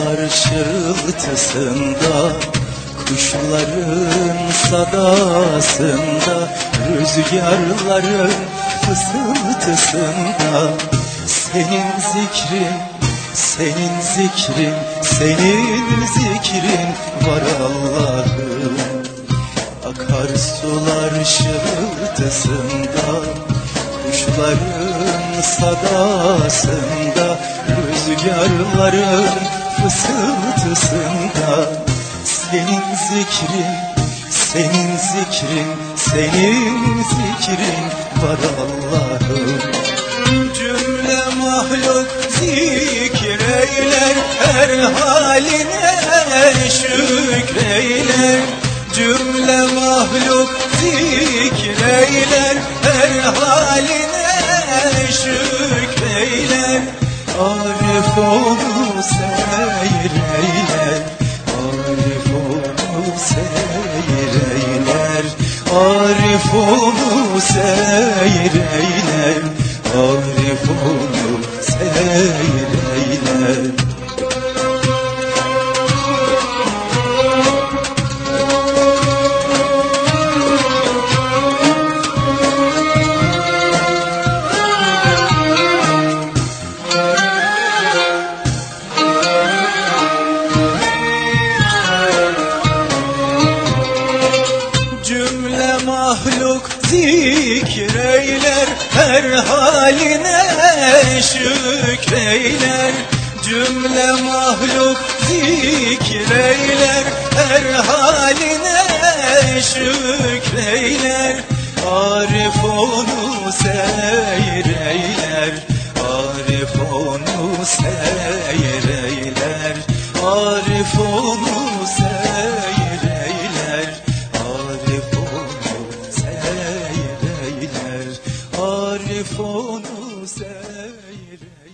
Bahar şırıltısında Kuşların sadasında Rüzgarların fısıltısında Senin zikrin, senin zikrin Senin zikrin var Allah'ım. Akar sular şırıltısında Kuşların sadasında Rüzgarların fısıltısında Senin zikrin, senin zikrin, senin zikrin var Allah'ım. Cümle mahluk zikreyler Her haline şükreyler Cümle mahluk zikreyler Her haline şükreyler Arif onu seyreyler Arif onu seyreyler Arif onu seyreyler mahluk zikreyler Her haline şükreyler Cümle mahluk zikreyler Her haline şükreyler Arif onu seyreyler Arif onu seyreyler. Arif onu seyrek